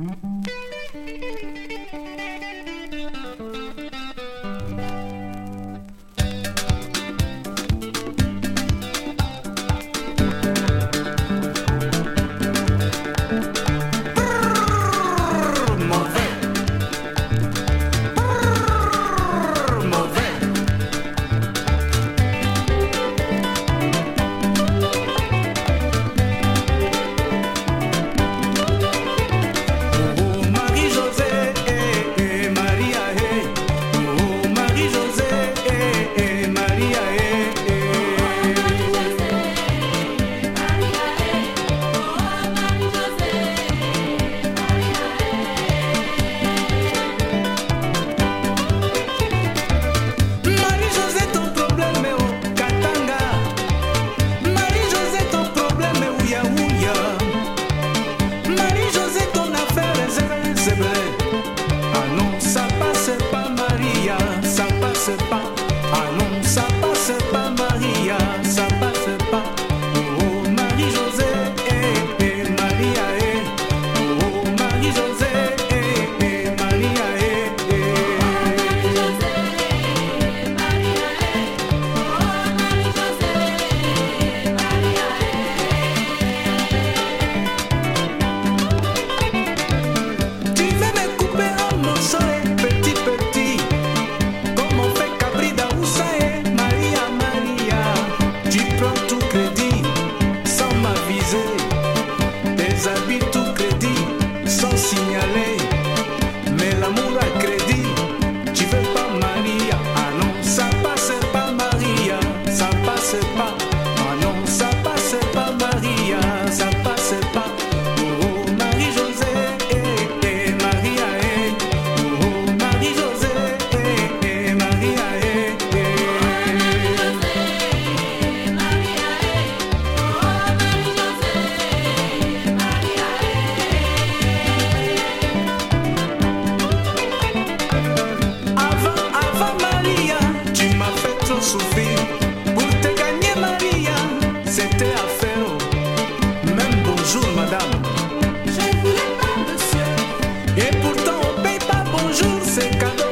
Müzik pecador.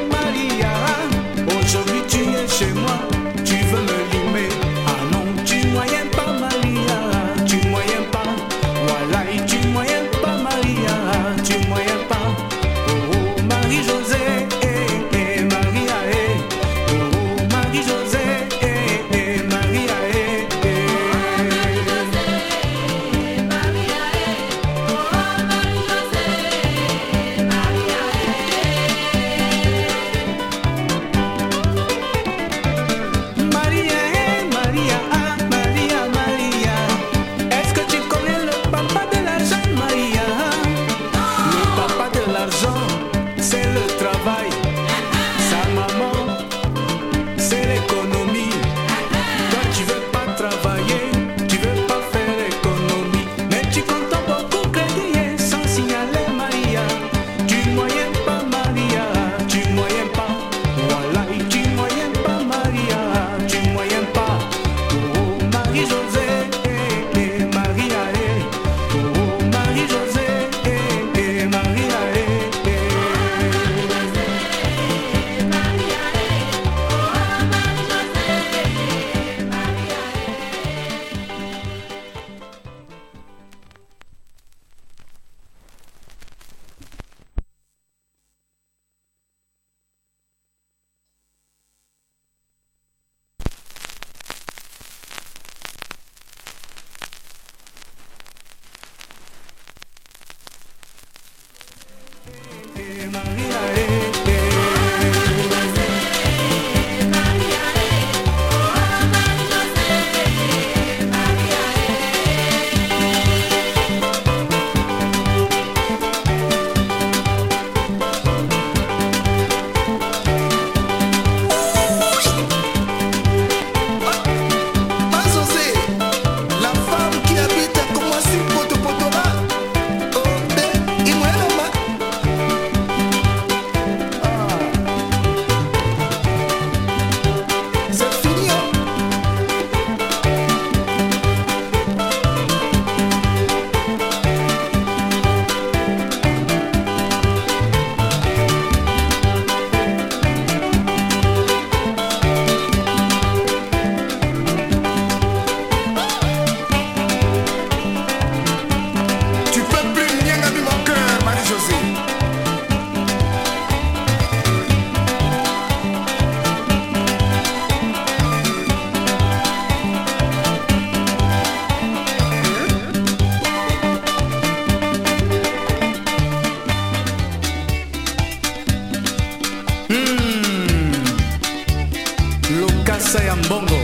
Kinshasa ya mbongo.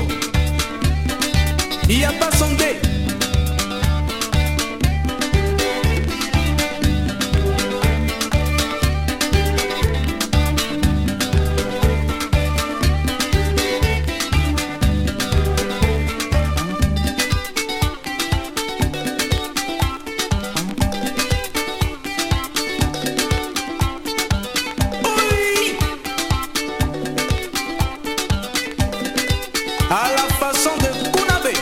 Ya basonde À la façon de Kounabe.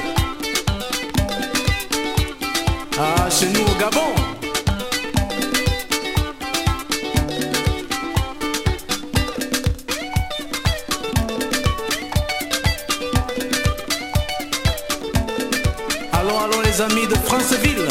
Ah, chez nous au Gabon. Allons, allons les amis de Franceville.